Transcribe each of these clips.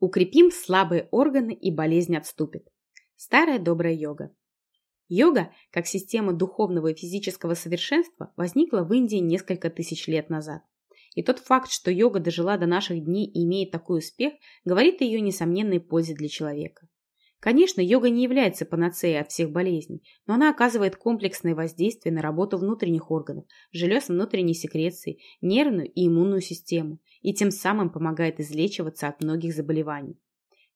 Укрепим слабые органы и болезнь отступит. Старая добрая йога. Йога, как система духовного и физического совершенства, возникла в Индии несколько тысяч лет назад. И тот факт, что йога дожила до наших дней и имеет такой успех, говорит о ее несомненной пользе для человека. Конечно, йога не является панацеей от всех болезней, но она оказывает комплексное воздействие на работу внутренних органов, желез внутренней секреции, нервную и иммунную систему, и тем самым помогает излечиваться от многих заболеваний.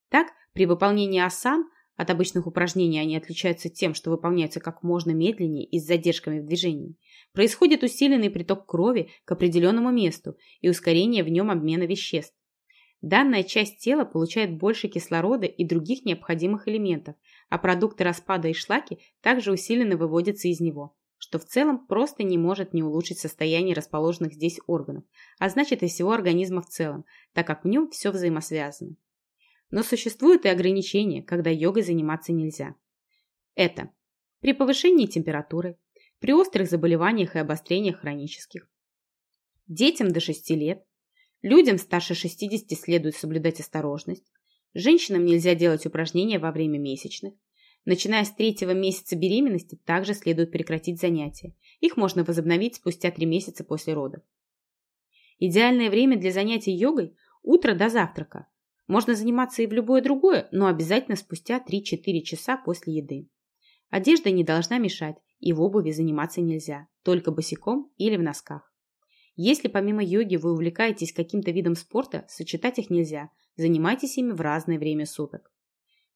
Так, при выполнении асан от обычных упражнений они отличаются тем, что выполняются как можно медленнее и с задержками в движении. Происходит усиленный приток крови к определенному месту и ускорение в нем обмена веществ. Данная часть тела получает больше кислорода и других необходимых элементов, а продукты распада и шлаки также усиленно выводятся из него что в целом просто не может не улучшить состояние расположенных здесь органов, а значит и всего организма в целом, так как в нем все взаимосвязано. Но существуют и ограничения, когда йогой заниматься нельзя. Это при повышении температуры, при острых заболеваниях и обострениях хронических, детям до 6 лет, людям старше 60 следует соблюдать осторожность, женщинам нельзя делать упражнения во время месячных, Начиная с третьего месяца беременности также следует прекратить занятия. Их можно возобновить спустя три месяца после родов. Идеальное время для занятий йогой – утро до завтрака. Можно заниматься и в любое другое, но обязательно спустя 3-4 часа после еды. Одежда не должна мешать, и в обуви заниматься нельзя, только босиком или в носках. Если помимо йоги вы увлекаетесь каким-то видом спорта, сочетать их нельзя, занимайтесь ими в разное время суток.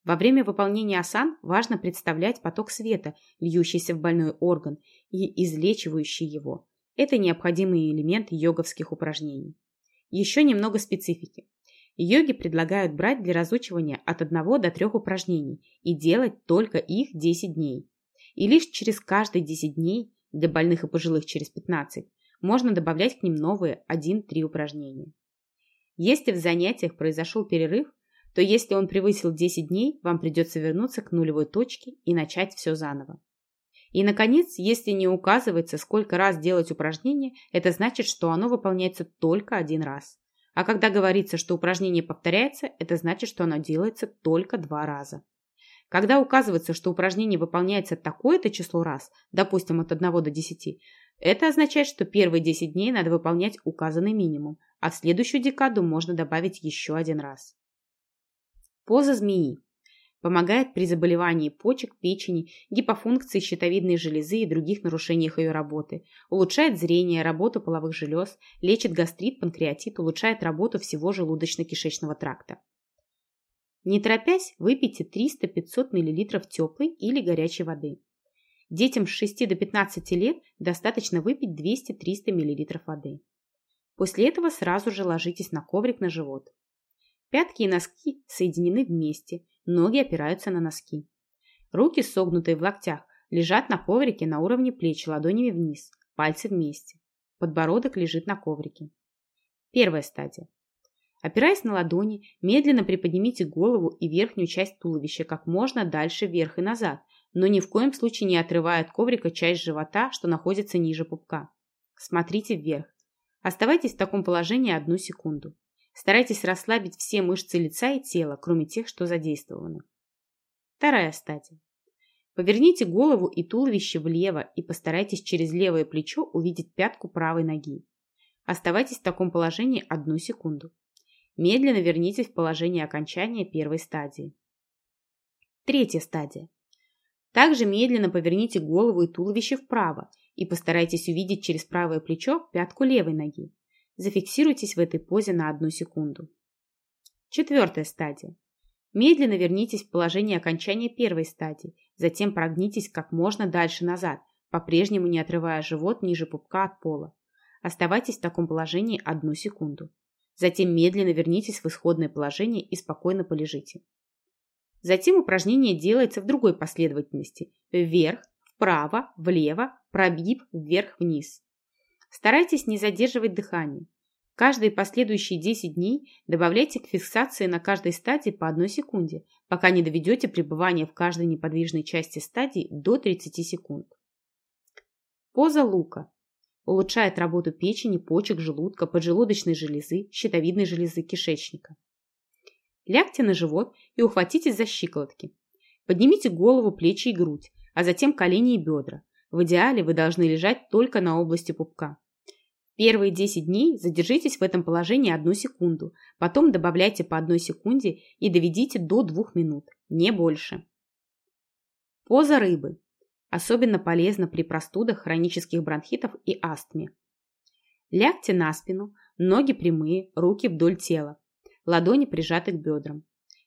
Во время выполнения асан важно представлять поток света, льющийся в больной орган и излечивающий его. Это необходимый элемент йоговских упражнений. Еще немного специфики. Йоги предлагают брать для разучивания от 1 до 3 упражнений и делать только их 10 дней. И лишь через каждые 10 дней, для больных и пожилых через 15, можно добавлять к ним новые 1-3 упражнения. Если в занятиях произошел перерыв, то если он превысил 10 дней, вам придется вернуться к нулевой точке и начать все заново. И, наконец, если не указывается, сколько раз делать упражнение, это значит, что оно выполняется только один раз. А когда говорится, что упражнение повторяется, это значит, что оно делается только два раза. Когда указывается, что упражнение выполняется такое-то число раз, допустим, от 1 до 10, это означает, что первые 10 дней надо выполнять указанный минимум, а в следующую декаду можно добавить еще один раз. Поза змеи. Помогает при заболевании почек, печени, гипофункции щитовидной железы и других нарушениях ее работы. Улучшает зрение, работу половых желез, лечит гастрит, панкреатит, улучшает работу всего желудочно-кишечного тракта. Не торопясь, выпейте 300-500 мл теплой или горячей воды. Детям с 6 до 15 лет достаточно выпить 200-300 мл воды. После этого сразу же ложитесь на коврик на живот. Пятки и носки соединены вместе, ноги опираются на носки. Руки, согнутые в локтях, лежат на коврике на уровне плеч ладонями вниз, пальцы вместе. Подбородок лежит на коврике. Первая стадия. Опираясь на ладони, медленно приподнимите голову и верхнюю часть туловища как можно дальше вверх и назад, но ни в коем случае не отрывая от коврика часть живота, что находится ниже пупка. Смотрите вверх. Оставайтесь в таком положении одну секунду. Старайтесь расслабить все мышцы лица и тела, кроме тех, что задействованы. Вторая стадия. Поверните голову и туловище влево и постарайтесь через левое плечо увидеть пятку правой ноги. Оставайтесь в таком положении одну секунду. Медленно вернитесь в положение окончания первой стадии. Третья стадия. Также медленно поверните голову и туловище вправо и постарайтесь увидеть через правое плечо пятку левой ноги. Зафиксируйтесь в этой позе на одну секунду. Четвертая стадия. Медленно вернитесь в положение окончания первой стадии, затем прогнитесь как можно дальше назад, по-прежнему не отрывая живот ниже пупка от пола. Оставайтесь в таком положении одну секунду. Затем медленно вернитесь в исходное положение и спокойно полежите. Затем упражнение делается в другой последовательности. Вверх, вправо, влево, пробив, вверх-вниз. Старайтесь не задерживать дыхание. Каждые последующие 10 дней добавляйте к фиксации на каждой стадии по одной секунде, пока не доведете пребывание в каждой неподвижной части стадии до 30 секунд. Поза лука. Улучшает работу печени, почек, желудка, поджелудочной железы, щитовидной железы, кишечника. Лягте на живот и ухватитесь за щиколотки. Поднимите голову, плечи и грудь, а затем колени и бедра. В идеале вы должны лежать только на области пупка. Первые 10 дней задержитесь в этом положении одну секунду, потом добавляйте по одной секунде и доведите до 2 минут, не больше. Поза рыбы. Особенно полезна при простудах, хронических бронхитов и астме. Лягте на спину, ноги прямые, руки вдоль тела, ладони прижаты к бедрам.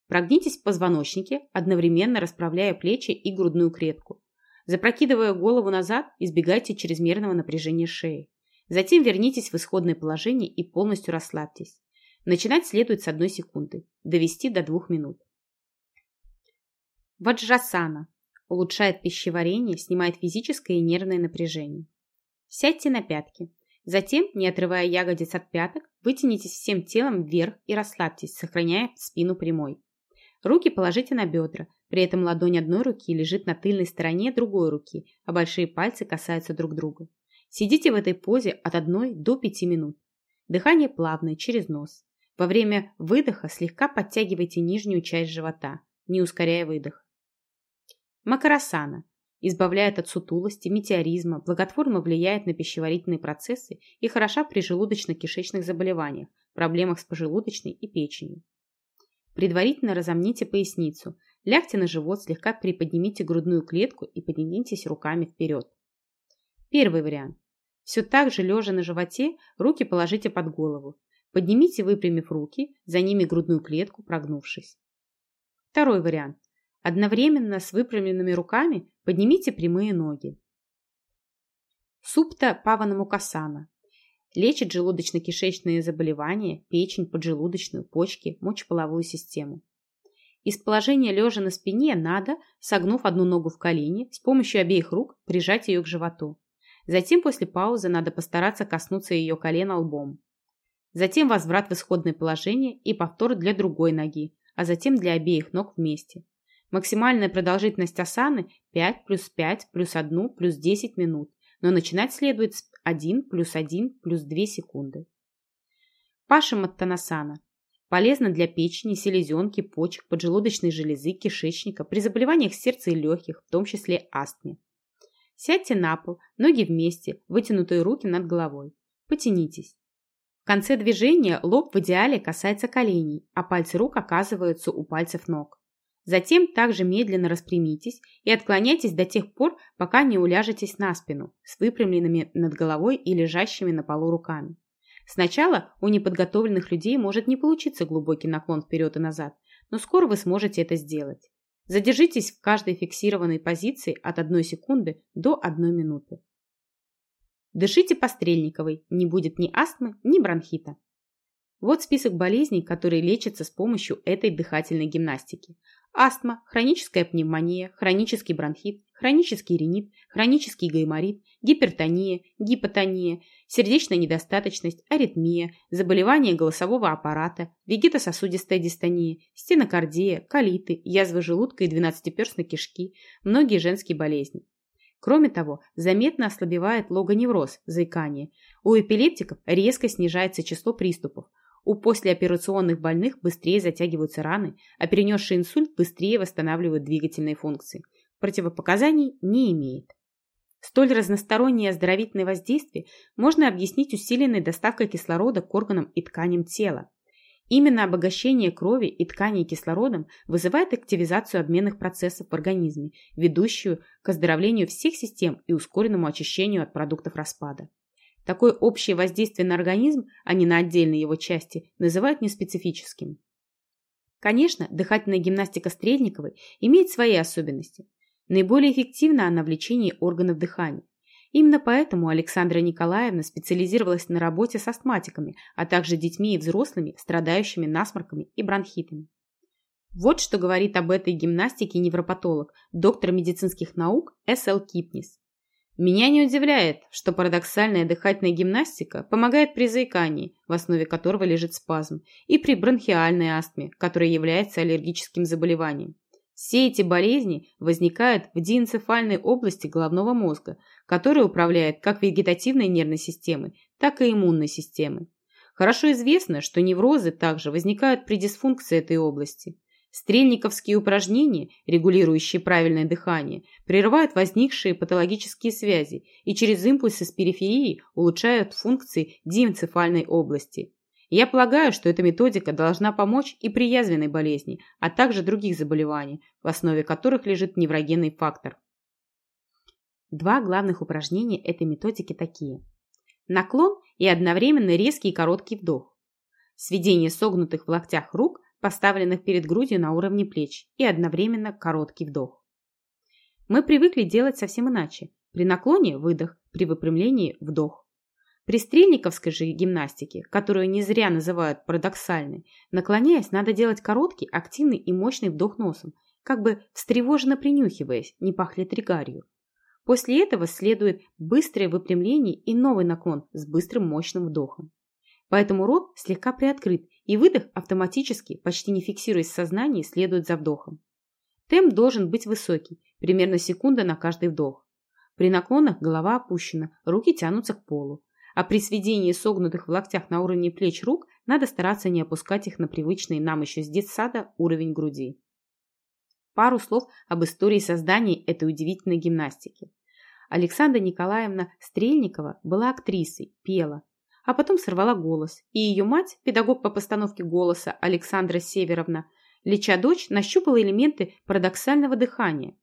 Прогнитесь в позвоночнике, одновременно расправляя плечи и грудную клетку. Запрокидывая голову назад, избегайте чрезмерного напряжения шеи. Затем вернитесь в исходное положение и полностью расслабьтесь. Начинать следует с одной секунды, довести до двух минут. Ваджрасана улучшает пищеварение, снимает физическое и нервное напряжение. Сядьте на пятки. Затем, не отрывая ягодиц от пяток, вытянитесь всем телом вверх и расслабьтесь, сохраняя спину прямой. Руки положите на бедра, при этом ладонь одной руки лежит на тыльной стороне другой руки, а большие пальцы касаются друг друга. Сидите в этой позе от 1 до 5 минут. Дыхание плавное, через нос. Во время выдоха слегка подтягивайте нижнюю часть живота, не ускоряя выдох. Макарасана. Избавляет от сутулости, метеоризма, благотворно влияет на пищеварительные процессы и хороша при желудочно-кишечных заболеваниях, проблемах с поджелудочной и печенью. Предварительно разомните поясницу, лягте на живот, слегка приподнимите грудную клетку и поднимитесь руками вперед. Первый вариант. Все так же, лежа на животе, руки положите под голову. Поднимите, выпрямив руки, за ними грудную клетку, прогнувшись. Второй вариант. Одновременно с выпрямленными руками поднимите прямые ноги. Супта Паванамукасана. Лечит желудочно-кишечные заболевания, печень, поджелудочную, почки, мочеполовую систему. Из положения лежа на спине надо, согнув одну ногу в колени, с помощью обеих рук прижать ее к животу. Затем после паузы надо постараться коснуться ее колена лбом. Затем возврат в исходное положение и повтор для другой ноги, а затем для обеих ног вместе. Максимальная продолжительность асаны 5 плюс 5 плюс 1 плюс 10 минут, но начинать следует с 1 плюс 1 плюс 2 секунды. Паша Маттанасана. Полезно для печени, селезенки, почек, поджелудочной железы, кишечника, при заболеваниях сердца и легких, в том числе астме. Сядьте на пол, ноги вместе, вытянутые руки над головой. Потянитесь. В конце движения лоб в идеале касается коленей, а пальцы рук оказываются у пальцев ног. Затем также медленно распрямитесь и отклоняйтесь до тех пор, пока не уляжетесь на спину с выпрямленными над головой и лежащими на полу руками. Сначала у неподготовленных людей может не получиться глубокий наклон вперед и назад, но скоро вы сможете это сделать. Задержитесь в каждой фиксированной позиции от 1 секунды до 1 минуты. Дышите по Стрельниковой, не будет ни астмы, ни бронхита. Вот список болезней, которые лечатся с помощью этой дыхательной гимнастики. Астма, хроническая пневмония, хронический бронхит, хронический ринит, хронический гайморит, гипертония, гипотония, сердечная недостаточность, аритмия, заболевания голосового аппарата, вегетососудистая дистония, стенокардия, колиты, язвы желудка и двенадцатиперстной кишки, многие женские болезни. Кроме того, заметно ослабевает логоневроз, заикание. У эпилептиков резко снижается число приступов, у послеоперационных больных быстрее затягиваются раны, а перенесший инсульт быстрее восстанавливают двигательные функции. Противопоказаний не имеет. Столь разностороннее оздоровительное воздействие можно объяснить усиленной доставкой кислорода к органам и тканям тела. Именно обогащение крови и тканей кислородом вызывает активизацию обменных процессов в организме, ведущую к оздоровлению всех систем и ускоренному очищению от продуктов распада. Такое общее воздействие на организм, а не на отдельные его части, называют неспецифическим. Конечно, дыхательная гимнастика Стрельниковой имеет свои особенности. Наиболее эффективна она в лечении органов дыхания. Именно поэтому Александра Николаевна специализировалась на работе с астматиками, а также детьми и взрослыми, страдающими насморками и бронхитами. Вот что говорит об этой гимнастике невропатолог, доктор медицинских наук С.Л. Кипнис. Меня не удивляет, что парадоксальная дыхательная гимнастика помогает при заикании, в основе которого лежит спазм, и при бронхиальной астме, которая является аллергическим заболеванием. Все эти болезни возникают в диэнцефальной области головного мозга, которая управляет как вегетативной нервной системой, так и иммунной системой. Хорошо известно, что неврозы также возникают при дисфункции этой области. Стрельниковские упражнения, регулирующие правильное дыхание, прерывают возникшие патологические связи и через импульсы с периферии улучшают функции диэнцефальной области. Я полагаю, что эта методика должна помочь и при язвенной болезни, а также других заболеваний, в основе которых лежит неврогенный фактор. Два главных упражнения этой методики такие. Наклон и одновременно резкий и короткий вдох. Сведение согнутых в локтях рук поставленных перед грудью на уровне плеч, и одновременно короткий вдох. Мы привыкли делать совсем иначе. При наклоне – выдох, при выпрямлении – вдох. При стрельниковской же гимнастике, которую не зря называют парадоксальной, наклоняясь, надо делать короткий, активный и мощный вдох носом, как бы встревоженно принюхиваясь, не пахнет ригарью. После этого следует быстрое выпрямление и новый наклон с быстрым мощным вдохом. Поэтому рот слегка приоткрыт, и выдох автоматически, почти не фиксируясь в сознании, следует за вдохом. Темп должен быть высокий, примерно секунда на каждый вдох. При наклонах голова опущена, руки тянутся к полу. А при сведении согнутых в локтях на уровне плеч рук надо стараться не опускать их на привычный нам еще с детсада уровень груди. Пару слов об истории создания этой удивительной гимнастики. Александра Николаевна Стрельникова была актрисой, пела, а потом сорвала голос, и ее мать, педагог по постановке голоса Александра Северовна, леча дочь, нащупала элементы парадоксального дыхания.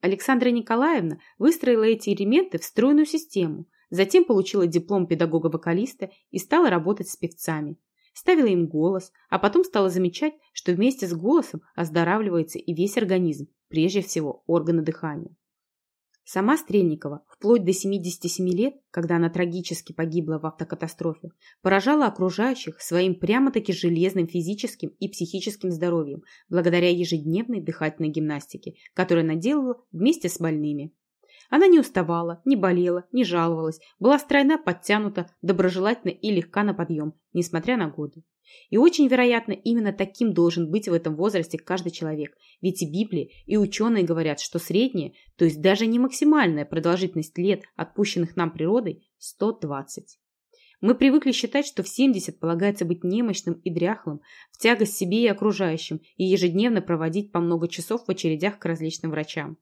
Александра Николаевна выстроила эти элементы в стройную систему, затем получила диплом педагога-вокалиста и стала работать с певцами. Ставила им голос, а потом стала замечать, что вместе с голосом оздоравливается и весь организм, прежде всего органы дыхания. Сама Стрельникова, вплоть до 77 лет, когда она трагически погибла в автокатастрофе, поражала окружающих своим прямо-таки железным физическим и психическим здоровьем благодаря ежедневной дыхательной гимнастике, которую она делала вместе с больными. Она не уставала, не болела, не жаловалась, была стройна, подтянута, доброжелательна и легка на подъем, несмотря на годы. И очень вероятно, именно таким должен быть в этом возрасте каждый человек. Ведь и Библия, и ученые говорят, что средняя, то есть даже не максимальная продолжительность лет, отпущенных нам природой, 120. Мы привыкли считать, что в 70 полагается быть немощным и дряхлым, в тягость себе и окружающим, и ежедневно проводить по много часов в очередях к различным врачам.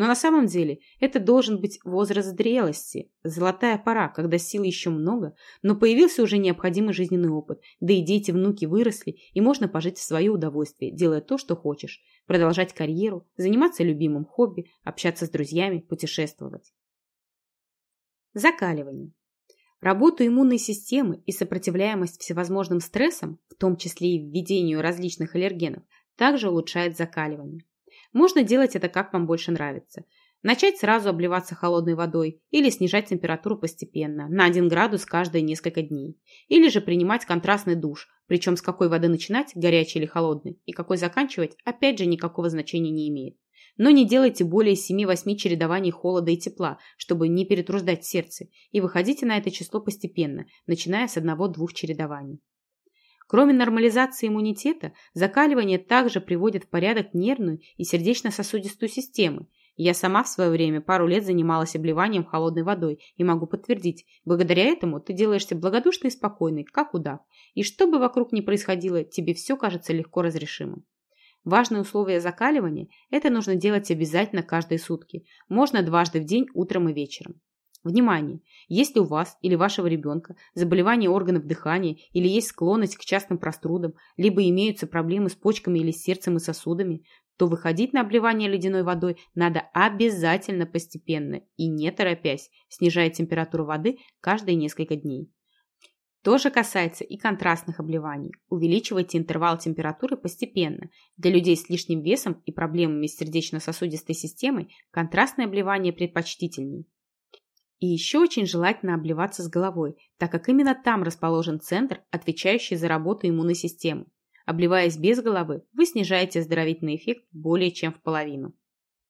Но на самом деле это должен быть возраст зрелости, золотая пора, когда сил еще много, но появился уже необходимый жизненный опыт, да и дети, внуки выросли, и можно пожить в свое удовольствие, делая то, что хочешь, продолжать карьеру, заниматься любимым хобби, общаться с друзьями, путешествовать. Закаливание. Работу иммунной системы и сопротивляемость всевозможным стрессам, в том числе и введению различных аллергенов, также улучшает закаливание. Можно делать это как вам больше нравится. Начать сразу обливаться холодной водой или снижать температуру постепенно, на 1 градус каждые несколько дней. Или же принимать контрастный душ, причем с какой воды начинать, горячей или холодной, и какой заканчивать, опять же никакого значения не имеет. Но не делайте более 7-8 чередований холода и тепла, чтобы не перетруждать сердце, и выходите на это число постепенно, начиная с 1-2 чередований. Кроме нормализации иммунитета, закаливание также приводит в порядок нервную и сердечно-сосудистую системы. Я сама в свое время пару лет занималась обливанием холодной водой и могу подтвердить, благодаря этому ты делаешься благодушной и спокойной, как удав. И что бы вокруг ни происходило, тебе все кажется легко разрешимым. Важное условие закаливания – это нужно делать обязательно каждые сутки. Можно дважды в день, утром и вечером. Внимание! Если у вас или вашего ребенка заболевание органов дыхания или есть склонность к частым простудам, либо имеются проблемы с почками или с сердцем и сосудами, то выходить на обливание ледяной водой надо обязательно постепенно и не торопясь, снижая температуру воды каждые несколько дней. То же касается и контрастных обливаний. Увеличивайте интервал температуры постепенно. Для людей с лишним весом и проблемами с сердечно-сосудистой системой контрастное обливание предпочтительней. И еще очень желательно обливаться с головой, так как именно там расположен центр, отвечающий за работу иммунной системы. Обливаясь без головы, вы снижаете оздоровительный эффект более чем в половину.